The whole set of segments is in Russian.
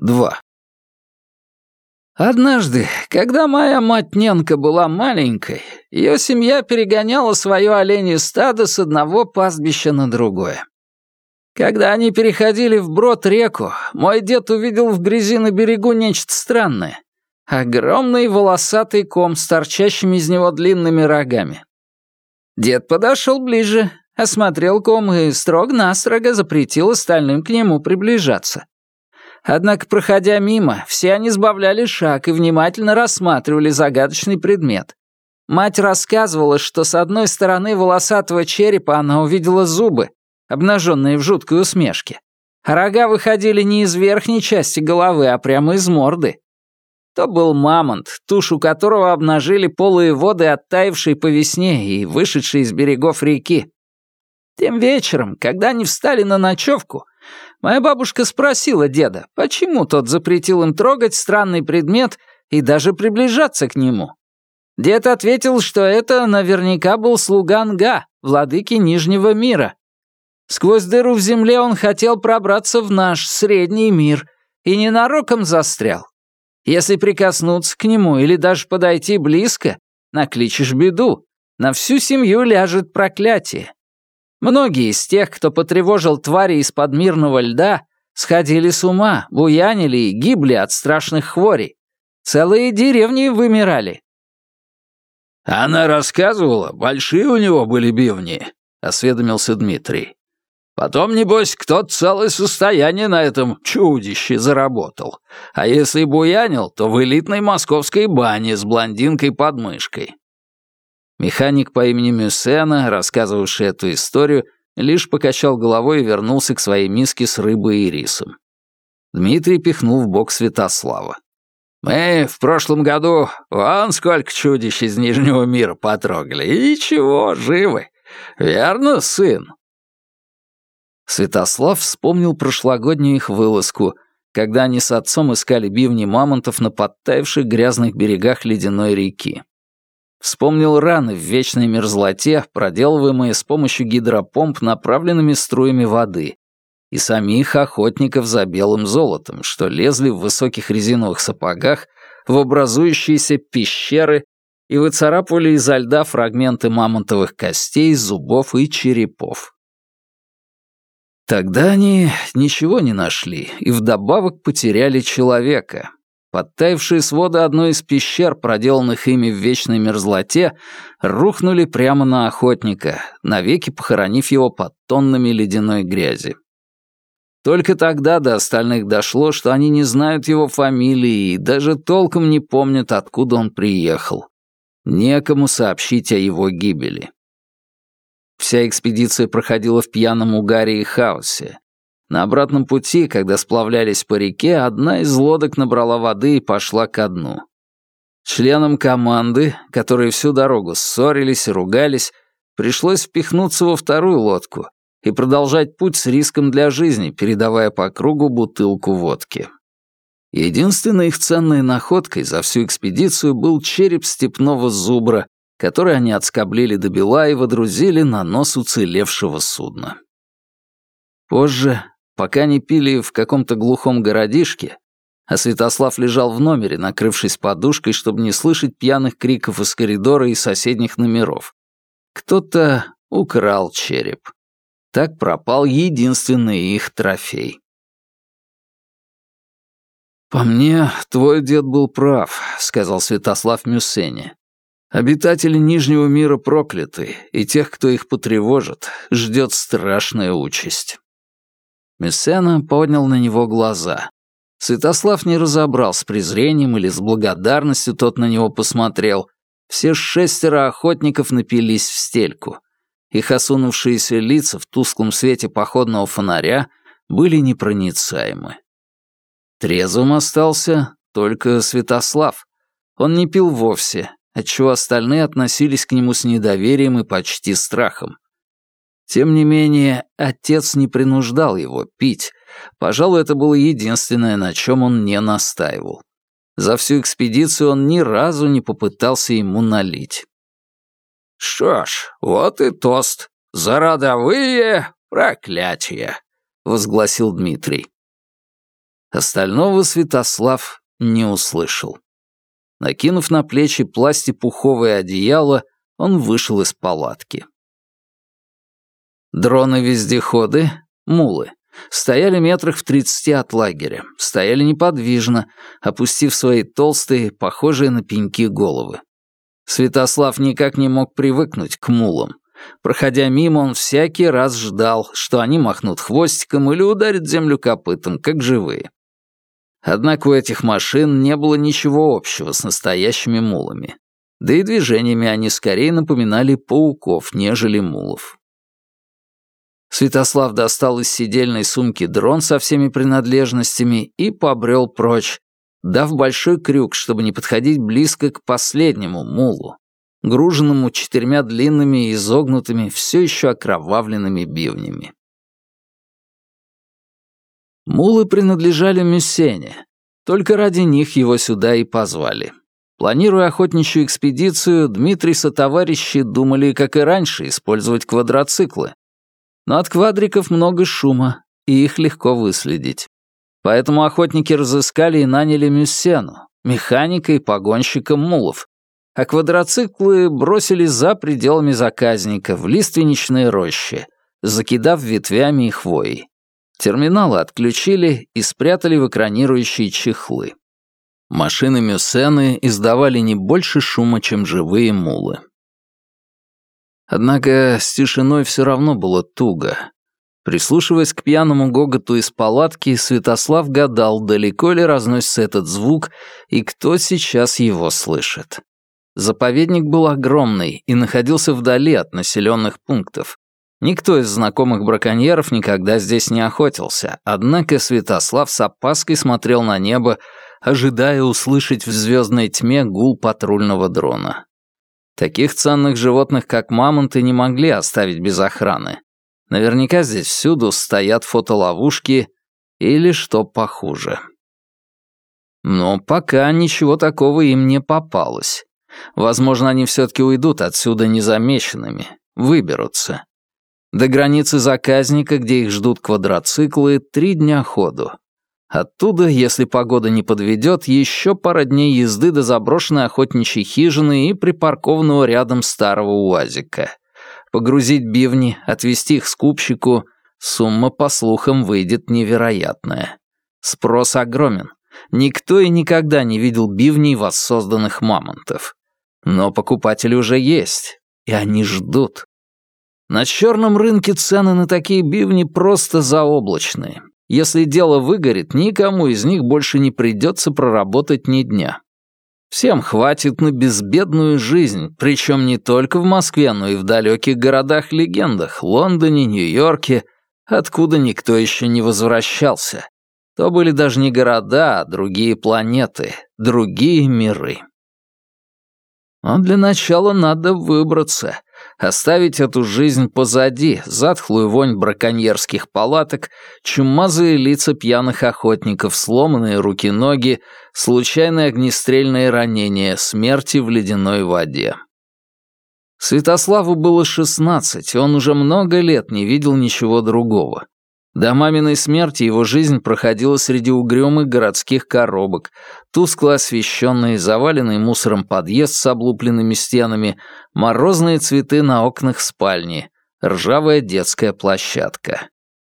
2. Однажды, когда моя мать Ненка была маленькой, ее семья перегоняла свое оленье стадо с одного пастбища на другое. Когда они переходили вброд реку, мой дед увидел в грязи на берегу нечто странное. Огромный волосатый ком с торчащими из него длинными рогами. Дед подошел ближе, осмотрел ком и строго-настрого запретил остальным к нему приближаться. Однако, проходя мимо, все они сбавляли шаг и внимательно рассматривали загадочный предмет. Мать рассказывала, что с одной стороны волосатого черепа она увидела зубы, обнаженные в жуткой усмешке. Рога выходили не из верхней части головы, а прямо из морды. То был мамонт, тушу которого обнажили полые воды, оттаившие по весне и вышедшие из берегов реки. Тем вечером, когда они встали на ночевку, моя бабушка спросила деда, почему тот запретил им трогать странный предмет и даже приближаться к нему. Дед ответил, что это наверняка был слуга Нга, владыки Нижнего мира. Сквозь дыру в земле он хотел пробраться в наш средний мир и ненароком застрял. Если прикоснуться к нему или даже подойти близко, накличешь беду. На всю семью ляжет проклятие. Многие из тех, кто потревожил твари из-под мирного льда, сходили с ума, буянили и гибли от страшных хворей. Целые деревни вымирали. «Она рассказывала, большие у него были бивни», — осведомился Дмитрий. «Потом, небось, кто-то целое состояние на этом чудище заработал. А если буянил, то в элитной московской бане с блондинкой под мышкой. Механик по имени Мюсена, рассказывавший эту историю, лишь покачал головой и вернулся к своей миске с рыбой и рисом. Дмитрий пихнул в бок Святослава. «Мы в прошлом году вон сколько чудищ из Нижнего мира потрогали. И чего, живы. Верно, сын?» Святослав вспомнил прошлогоднюю их вылазку, когда они с отцом искали бивни мамонтов на подтаявших грязных берегах ледяной реки. Вспомнил раны в вечной мерзлоте, проделываемые с помощью гидропомп направленными струями воды, и самих охотников за белым золотом, что лезли в высоких резиновых сапогах в образующиеся пещеры и выцарапывали изо льда фрагменты мамонтовых костей, зубов и черепов. Тогда они ничего не нашли и вдобавок потеряли человека, Подтаявшие своды одной из пещер, проделанных ими в вечной мерзлоте, рухнули прямо на охотника, навеки похоронив его под тоннами ледяной грязи. Только тогда до остальных дошло, что они не знают его фамилии и даже толком не помнят, откуда он приехал. Некому сообщить о его гибели. Вся экспедиция проходила в пьяном угаре и хаосе. На обратном пути, когда сплавлялись по реке, одна из лодок набрала воды и пошла ко дну. Членам команды, которые всю дорогу ссорились и ругались, пришлось впихнуться во вторую лодку и продолжать путь с риском для жизни, передавая по кругу бутылку водки. Единственной их ценной находкой за всю экспедицию был череп степного зубра, который они отскоблили до бела и водрузили на нос уцелевшего судна. Позже, Пока они пили в каком-то глухом городишке, а Святослав лежал в номере, накрывшись подушкой, чтобы не слышать пьяных криков из коридора и соседних номеров. Кто-то украл череп. Так пропал единственный их трофей. «По мне, твой дед был прав», — сказал Святослав Мюссене. «Обитатели Нижнего мира прокляты, и тех, кто их потревожит, ждет страшная участь». Мессена поднял на него глаза. Святослав не разобрал, с презрением или с благодарностью тот на него посмотрел. Все шестеро охотников напились в стельку. Их осунувшиеся лица в тусклом свете походного фонаря были непроницаемы. Трезвым остался только Святослав. Он не пил вовсе, отчего остальные относились к нему с недоверием и почти страхом. Тем не менее, отец не принуждал его пить. Пожалуй, это было единственное, на чем он не настаивал. За всю экспедицию он ни разу не попытался ему налить. «Что ж, вот и тост. За родовые проклятия», — возгласил Дмитрий. Остального Святослав не услышал. Накинув на плечи пластипуховое одеяло, он вышел из палатки. Дроны-вездеходы, мулы, стояли метрах в тридцати от лагеря, стояли неподвижно, опустив свои толстые, похожие на пеньки головы. Святослав никак не мог привыкнуть к мулам. Проходя мимо, он всякий раз ждал, что они махнут хвостиком или ударят землю копытом, как живые. Однако у этих машин не было ничего общего с настоящими мулами. Да и движениями они скорее напоминали пауков, нежели мулов. Святослав достал из сидельной сумки дрон со всеми принадлежностями и побрел прочь, дав большой крюк, чтобы не подходить близко к последнему мулу, груженному четырьмя длинными и изогнутыми, все еще окровавленными бивнями. Мулы принадлежали Мюссене. Только ради них его сюда и позвали. Планируя охотничью экспедицию, Дмитрий со товарищи думали, как и раньше, использовать квадроциклы. Но от квадриков много шума, и их легко выследить. Поэтому охотники разыскали и наняли Мюссену, механика и погонщика мулов, а квадроциклы бросили за пределами заказника в лиственничные рощи, закидав ветвями и хвоей. Терминалы отключили и спрятали в экранирующие чехлы. Машины Мюссены издавали не больше шума, чем живые мулы. Однако с тишиной все равно было туго. Прислушиваясь к пьяному гоготу из палатки, Святослав гадал, далеко ли разносится этот звук и кто сейчас его слышит. Заповедник был огромный и находился вдали от населенных пунктов. Никто из знакомых браконьеров никогда здесь не охотился, однако Святослав с опаской смотрел на небо, ожидая услышать в звездной тьме гул патрульного дрона. Таких ценных животных, как мамонты, не могли оставить без охраны. Наверняка здесь всюду стоят фотоловушки или что похуже. Но пока ничего такого им не попалось. Возможно, они все-таки уйдут отсюда незамеченными, выберутся. До границы заказника, где их ждут квадроциклы, три дня ходу. Оттуда, если погода не подведет, еще пара дней езды до заброшенной охотничьей хижины и припаркованного рядом старого уазика. Погрузить бивни, отвезти их скупщику — сумма, по слухам, выйдет невероятная. Спрос огромен. Никто и никогда не видел бивней воссозданных мамонтов. Но покупатели уже есть, и они ждут. На черном рынке цены на такие бивни просто заоблачные. Если дело выгорит, никому из них больше не придется проработать ни дня. Всем хватит на безбедную жизнь, причем не только в Москве, но и в далеких городах-легендах, Лондоне, Нью-Йорке, откуда никто еще не возвращался. То были даже не города, а другие планеты, другие миры. Но для начала надо выбраться, оставить эту жизнь позади, затхлую вонь браконьерских палаток, чумазые лица пьяных охотников, сломанные руки-ноги, случайные огнестрельные ранения, смерти в ледяной воде. Святославу было шестнадцать, он уже много лет не видел ничего другого. До маминой смерти его жизнь проходила среди угрюмых городских коробок, тускло освещенный, заваленный мусором подъезд с облупленными стенами, морозные цветы на окнах спальни, ржавая детская площадка.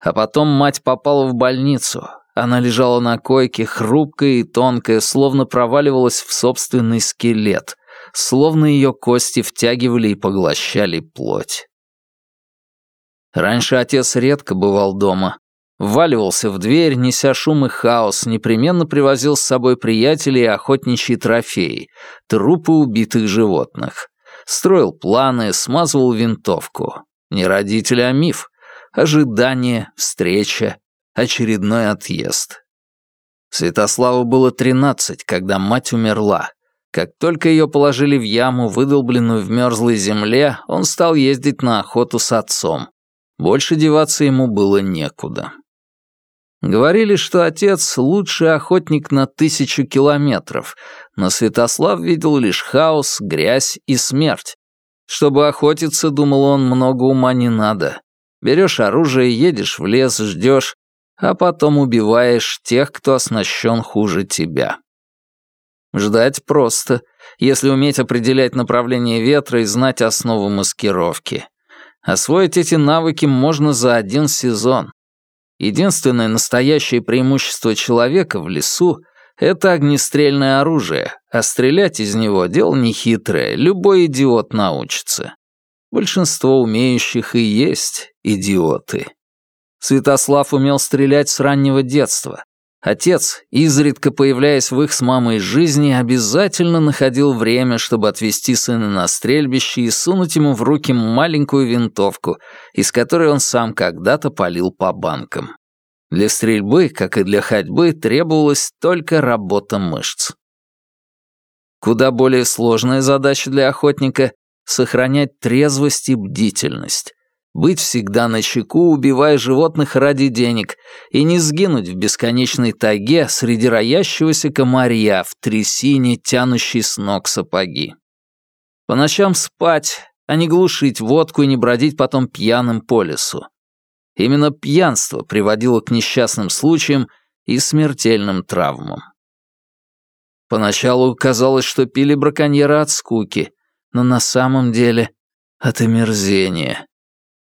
А потом мать попала в больницу. Она лежала на койке, хрупкая и тонкая, словно проваливалась в собственный скелет, словно ее кости втягивали и поглощали плоть. Раньше отец редко бывал дома. Вваливался в дверь, неся шум и хаос, непременно привозил с собой приятелей и охотничьи трофеи, трупы убитых животных. Строил планы, смазывал винтовку. Не родитель, а миф. Ожидание, встреча, очередной отъезд. Святославу было тринадцать, когда мать умерла. Как только ее положили в яму, выдолбленную в мерзлой земле, он стал ездить на охоту с отцом. Больше деваться ему было некуда. Говорили, что отец — лучший охотник на тысячу километров, но Святослав видел лишь хаос, грязь и смерть. Чтобы охотиться, думал он, много ума не надо. Берешь оружие, едешь в лес, ждешь. а потом убиваешь тех, кто оснащен хуже тебя. Ждать просто, если уметь определять направление ветра и знать основу маскировки. Освоить эти навыки можно за один сезон. Единственное настоящее преимущество человека в лесу — это огнестрельное оружие, а стрелять из него — дело нехитрое, любой идиот научится. Большинство умеющих и есть идиоты. Святослав умел стрелять с раннего детства. Отец, изредка появляясь в их с мамой жизни, обязательно находил время, чтобы отвезти сына на стрельбище и сунуть ему в руки маленькую винтовку, из которой он сам когда-то палил по банкам. Для стрельбы, как и для ходьбы, требовалась только работа мышц. Куда более сложная задача для охотника — сохранять трезвость и бдительность, быть всегда на чеку, убивая животных ради денег, и не сгинуть в бесконечной тайге среди роящегося комарья в трясине, тянущей с ног сапоги. По ночам спать, а не глушить водку и не бродить потом пьяным по лесу. Именно пьянство приводило к несчастным случаям и смертельным травмам. Поначалу казалось, что пили браконьеры от скуки, но на самом деле от омерзения.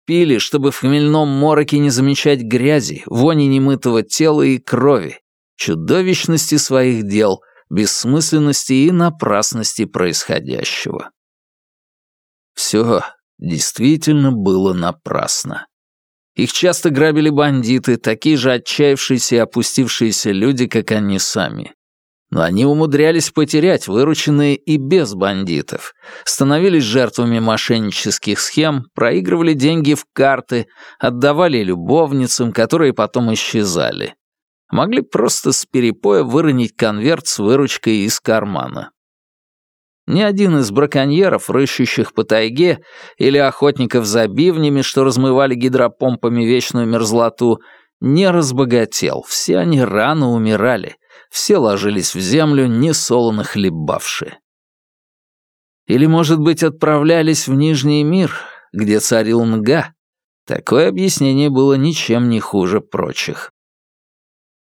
Пили, чтобы в хмельном мороке не замечать грязи, вони немытого тела и крови, чудовищности своих дел, бессмысленности и напрасности происходящего. Все действительно было напрасно. Их часто грабили бандиты, такие же отчаявшиеся и опустившиеся люди, как они сами но они умудрялись потерять вырученные и без бандитов, становились жертвами мошеннических схем, проигрывали деньги в карты, отдавали любовницам, которые потом исчезали. Могли просто с перепоя выронить конверт с выручкой из кармана. Ни один из браконьеров, рыщущих по тайге, или охотников за бивнями, что размывали гидропомпами вечную мерзлоту, не разбогател, все они рано умирали — все ложились в землю, несолоно хлебавши. Или, может быть, отправлялись в Нижний мир, где царил Нга? Такое объяснение было ничем не хуже прочих.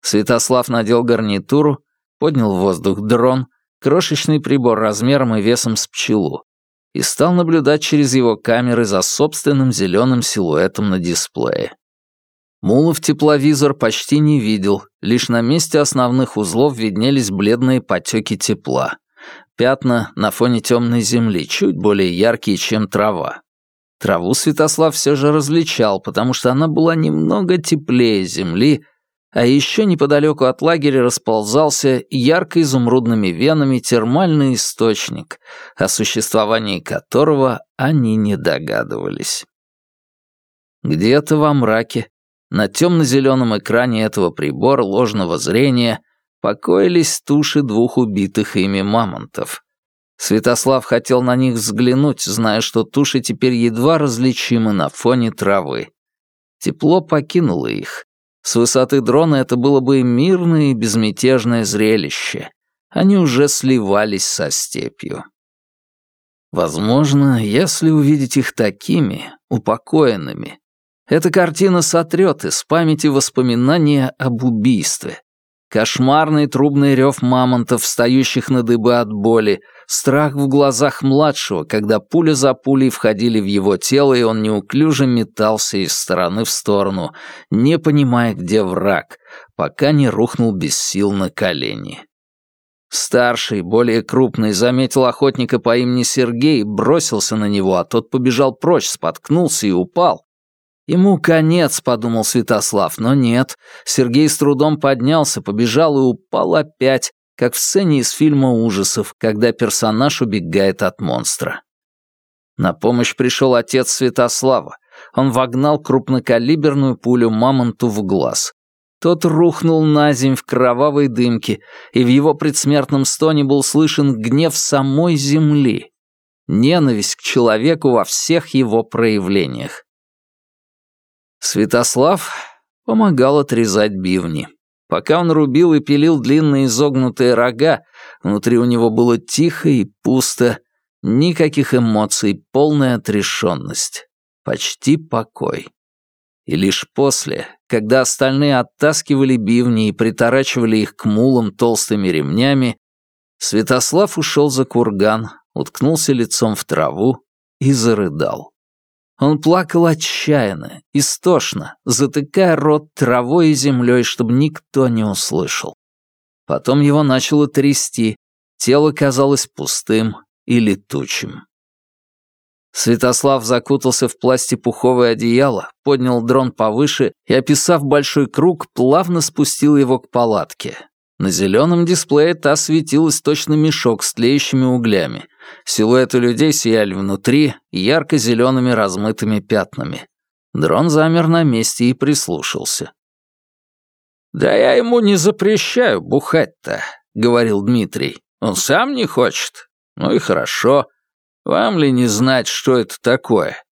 Святослав надел гарнитуру, поднял в воздух дрон, крошечный прибор размером и весом с пчелу, и стал наблюдать через его камеры за собственным зеленым силуэтом на дисплее. Мулов тепловизор почти не видел, лишь на месте основных узлов виднелись бледные потеки тепла. Пятна на фоне темной земли, чуть более яркие, чем трава. Траву Святослав все же различал, потому что она была немного теплее земли, а еще неподалеку от лагеря расползался ярко-изумрудными венами термальный источник, о существовании которого они не догадывались. Где-то во мраке, на темно-зеленом экране этого прибора ложного зрения покоились туши двух убитых ими мамонтов. Святослав хотел на них взглянуть, зная, что туши теперь едва различимы на фоне травы. Тепло покинуло их. С высоты дрона это было бы мирное и безмятежное зрелище. Они уже сливались со степью. Возможно, если увидеть их такими, упокоенными, эта картина сотрет из памяти воспоминания об убийстве. Кошмарный трубный рев мамонтов, встающих на дыбы от боли, страх в глазах младшего, когда пуля за пулей входили в его тело, и он неуклюже метался из стороны в сторону, не понимая, где враг, пока не рухнул без сил на колени. Старший, более крупный, заметил охотника по имени Сергей, бросился на него, а тот побежал прочь, споткнулся и упал, Ему конец, подумал Святослав, но нет. Сергей с трудом поднялся, побежал и упал опять, как в сцене из фильма ужасов, когда персонаж убегает от монстра. На помощь пришел отец Святослава. Он вогнал крупнокалиберную пулю мамонту в глаз. Тот рухнул на земь в кровавой дымке, и в его предсмертном стоне был слышен гнев самой земли. Ненависть к человеку во всех его проявлениях. Святослав помогал отрезать бивни. Пока он рубил и пилил длинные изогнутые рога, внутри у него было тихо и пусто, никаких эмоций, полная отрешенность, почти покой. И лишь после, когда остальные оттаскивали бивни и приторачивали их к мулам толстыми ремнями, Святослав ушел за курган, уткнулся лицом в траву и зарыдал. Он плакал отчаянно, истошно, затыкая рот травой и землей, чтобы никто не услышал. Потом его начало трясти, тело казалось пустым и летучим. Святослав закутался в пластипуховое одеяло, поднял дрон повыше и, описав большой круг, плавно спустил его к палатке. На зеленом дисплее та светилась точно мешок с тлеющими углями. Силуэты людей сияли внутри ярко-зелеными размытыми пятнами. Дрон замер на месте и прислушался. «Да я ему не запрещаю бухать-то», — говорил Дмитрий. «Он сам не хочет. Ну и хорошо. Вам ли не знать, что это такое?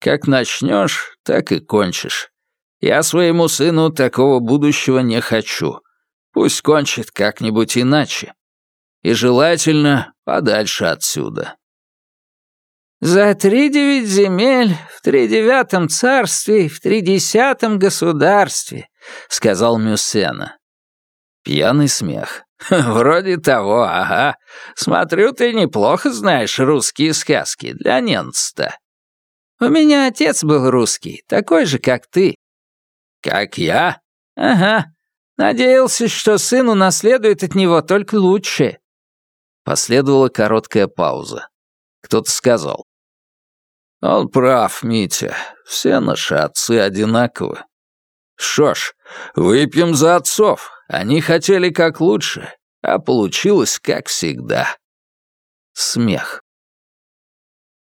Как начнешь, так и кончишь. Я своему сыну такого будущего не хочу. Пусть кончит как-нибудь иначе. И желательно подальше отсюда. «За три девять земель, в тридевятом царстве, в тридесятом государстве», — сказал Мюссена. Пьяный смех. «Вроде того, ага. Смотрю, ты неплохо знаешь русские сказки для немца-то». «У меня отец был русский, такой же, как ты». «Как я?» «Ага. Надеялся, что сын унаследует от него только лучшее». Последовала короткая пауза. Кто-то сказал. «Он прав, Митя. Все наши отцы одинаковы. Что ж, выпьем за отцов. Они хотели как лучше, а получилось как всегда. Смех.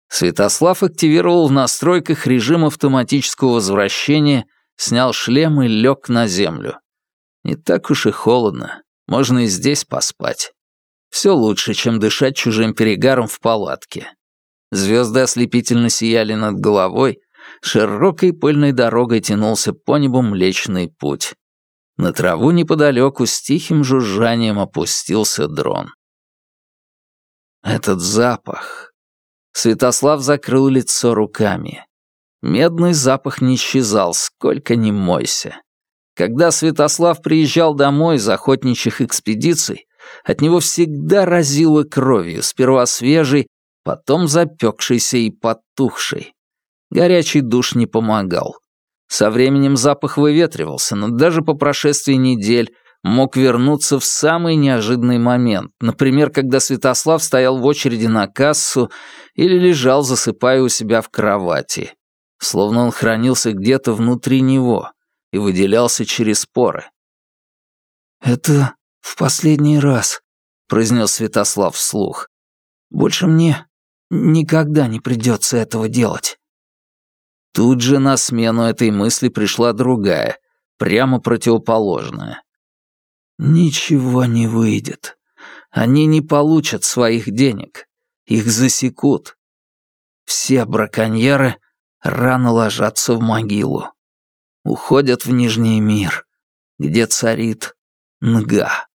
Святослав активировал в настройках режим автоматического возвращения, снял шлем и лег на землю. Не так уж и холодно, можно и здесь поспать. Все лучше, чем дышать чужим перегаром в палатке. Звезды ослепительно сияли над головой, широкой пыльной дорогой тянулся по небу Млечный Путь. На траву неподалеку с тихим жужжанием опустился дрон. Этот запах. Святослав закрыл лицо руками. Медный запах не исчезал, сколько ни мойся. Когда Святослав приезжал домой из охотничьих экспедиций, от него всегда разило кровью, сперва свежей, потом запекшейся и потухшей. Горячий душ не помогал. Со временем запах выветривался, но даже по прошествии недель мог вернуться в самый неожиданный момент, например, когда Святослав стоял в очереди на кассу или лежал, засыпая у себя в кровати. Словно он хранился где-то внутри него и выделялся через поры. «Это в последний раз», — произнес Святослав вслух. «Больше мне никогда не придется этого делать». Тут же на смену этой мысли пришла другая, прямо противоположная. Ничего не выйдет. Они не получат своих денег. Их засекут. Все браконьеры рано ложатся в могилу. Уходят в Нижний мир, где царит Нга.